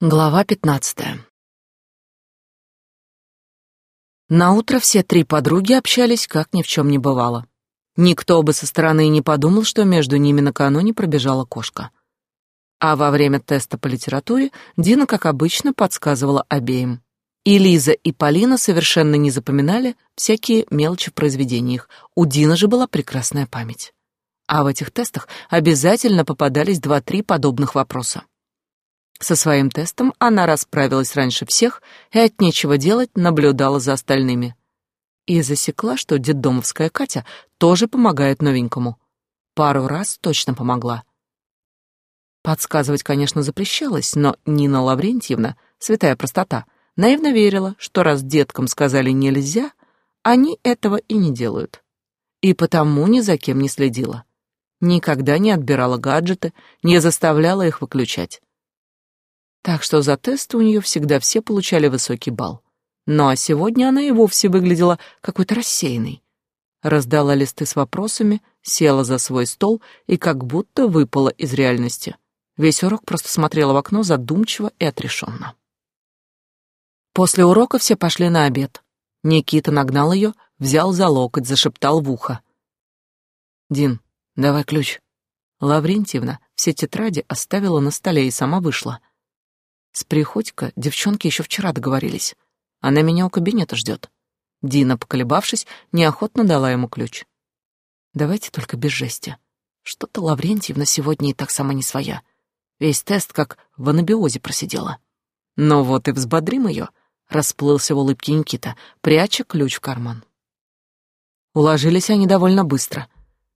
Глава пятнадцатая. Наутро все три подруги общались, как ни в чем не бывало. Никто бы со стороны не подумал, что между ними накануне пробежала кошка. А во время теста по литературе Дина, как обычно, подсказывала обеим. И Лиза, и Полина совершенно не запоминали всякие мелочи в произведениях. У Дины же была прекрасная память. А в этих тестах обязательно попадались два-три подобных вопроса. Со своим тестом она расправилась раньше всех и от нечего делать наблюдала за остальными. И засекла, что детдомовская Катя тоже помогает новенькому. Пару раз точно помогла. Подсказывать, конечно, запрещалось, но Нина Лаврентьевна, святая простота, наивно верила, что раз деткам сказали нельзя, они этого и не делают. И потому ни за кем не следила. Никогда не отбирала гаджеты, не заставляла их выключать. Так что за тесты у нее всегда все получали высокий балл. Ну а сегодня она и вовсе выглядела какой-то рассеянной. Раздала листы с вопросами, села за свой стол и как будто выпала из реальности. Весь урок просто смотрела в окно задумчиво и отрешенно. После урока все пошли на обед. Никита нагнал ее, взял за локоть, зашептал в ухо. «Дин, давай ключ». Лаврентьевна все тетради оставила на столе и сама вышла. С Приходько девчонки еще вчера договорились. Она меня у кабинета ждет. Дина, поколебавшись, неохотно дала ему ключ. Давайте только без жести. Что-то Лаврентьевна сегодня и так сама не своя. Весь тест как в анабиозе просидела. Но вот и взбодрим ее, расплылся в улыбке Никита, пряча ключ в карман. Уложились они довольно быстро.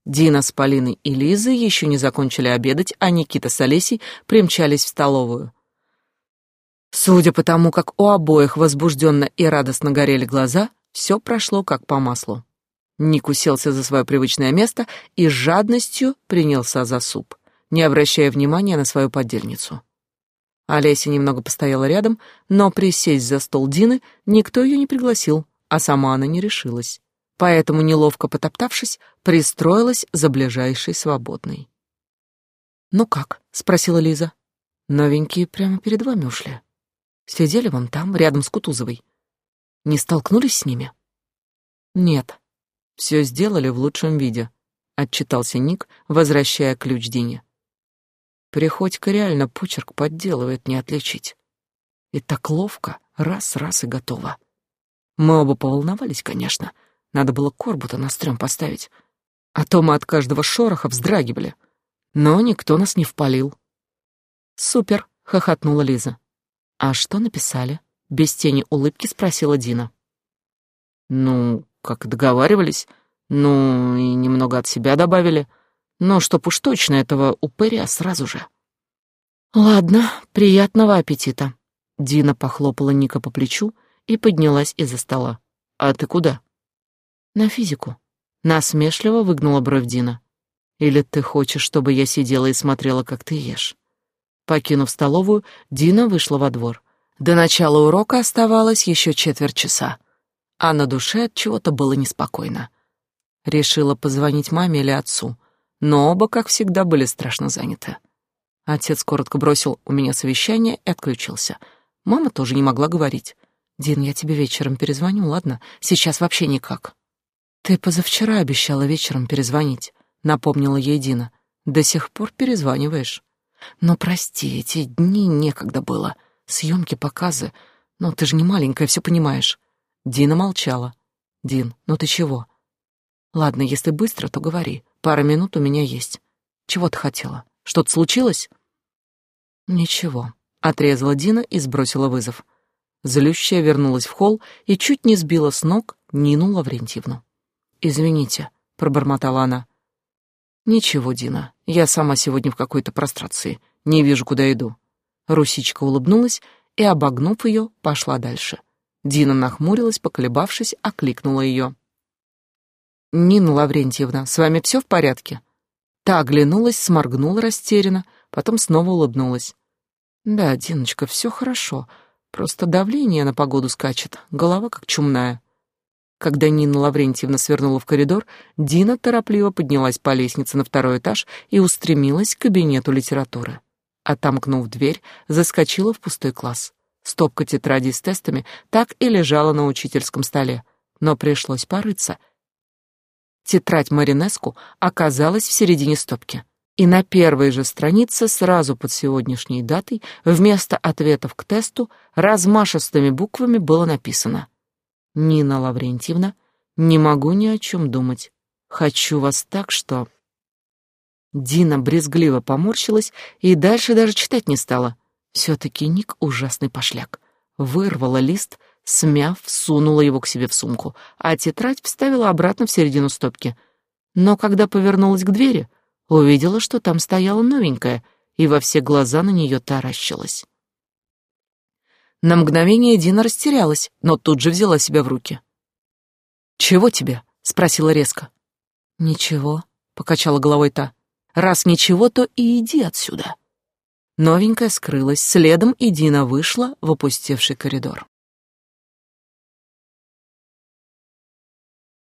Дина с Полиной и Лизой еще не закончили обедать, а Никита с Олесей примчались в столовую. Судя по тому, как у обоих возбужденно и радостно горели глаза, все прошло как по маслу. Ник уселся за свое привычное место и с жадностью принялся за суп, не обращая внимания на свою подельницу. Олеся немного постояла рядом, но присесть за стол Дины никто ее не пригласил, а сама она не решилась. Поэтому, неловко потоптавшись, пристроилась за ближайшей свободной. «Ну как?» — спросила Лиза. «Новенькие прямо перед вами ушли». Сидели вон там, рядом с Кутузовой. Не столкнулись с ними? Нет. Все сделали в лучшем виде, отчитался Ник, возвращая ключ Дине. Приходько реально почерк подделывает, не отличить. И так ловко, раз-раз и готово. Мы оба поволновались, конечно. Надо было корбута на стрём поставить. А то мы от каждого шороха вздрагивали. Но никто нас не впалил. «Супер!» — хохотнула Лиза. «А что написали?» — без тени улыбки спросила Дина. «Ну, как договаривались. Ну, и немного от себя добавили. Но чтоб уж точно этого упыря сразу же». «Ладно, приятного аппетита». Дина похлопала Ника по плечу и поднялась из-за стола. «А ты куда?» «На физику». Насмешливо выгнула бровь Дина. «Или ты хочешь, чтобы я сидела и смотрела, как ты ешь?» Покинув столовую, Дина вышла во двор. До начала урока оставалось еще четверть часа, а на душе от чего-то было неспокойно. Решила позвонить маме или отцу, но оба, как всегда, были страшно заняты. Отец коротко бросил у меня совещание и отключился. Мама тоже не могла говорить. «Дин, я тебе вечером перезвоню, ладно? Сейчас вообще никак». «Ты позавчера обещала вечером перезвонить», — напомнила ей Дина. «До сих пор перезваниваешь». Но прости, эти дни некогда было. Съемки, показы. Но ты же не маленькая, все понимаешь. Дина молчала. Дин, ну ты чего? Ладно, если быстро, то говори. Пара минут у меня есть. Чего ты хотела? Что-то случилось? Ничего. Отрезала Дина и сбросила вызов. Злющая вернулась в холл и чуть не сбила с ног Нину Лаврентьевну. «Извините», — пробормотала она. «Ничего, Дина, я сама сегодня в какой-то прострации, не вижу, куда иду». Русичка улыбнулась и, обогнув ее, пошла дальше. Дина нахмурилась, поколебавшись, окликнула ее. «Нина Лаврентьевна, с вами все в порядке?» Та оглянулась, сморгнула растерянно, потом снова улыбнулась. «Да, Диночка, все хорошо, просто давление на погоду скачет, голова как чумная». Когда Нина Лаврентьевна свернула в коридор, Дина торопливо поднялась по лестнице на второй этаж и устремилась к кабинету литературы. Отомкнув дверь, заскочила в пустой класс. Стопка тетрадей с тестами так и лежала на учительском столе, но пришлось порыться. Тетрадь Маринеску оказалась в середине стопки. И на первой же странице, сразу под сегодняшней датой, вместо ответов к тесту, размашистыми буквами было написано «Нина Лаврентьевна, не могу ни о чем думать. Хочу вас так, что...» Дина брезгливо поморщилась и дальше даже читать не стала. Все-таки Ник ужасный пошляк. Вырвала лист, смяв, сунула его к себе в сумку, а тетрадь вставила обратно в середину стопки. Но когда повернулась к двери, увидела, что там стояла новенькая, и во все глаза на нее таращилась. На мгновение Дина растерялась, но тут же взяла себя в руки. «Чего тебе?» — спросила резко. «Ничего», — покачала головой та. «Раз ничего, то и иди отсюда». Новенькая скрылась, следом и Дина вышла в опустевший коридор.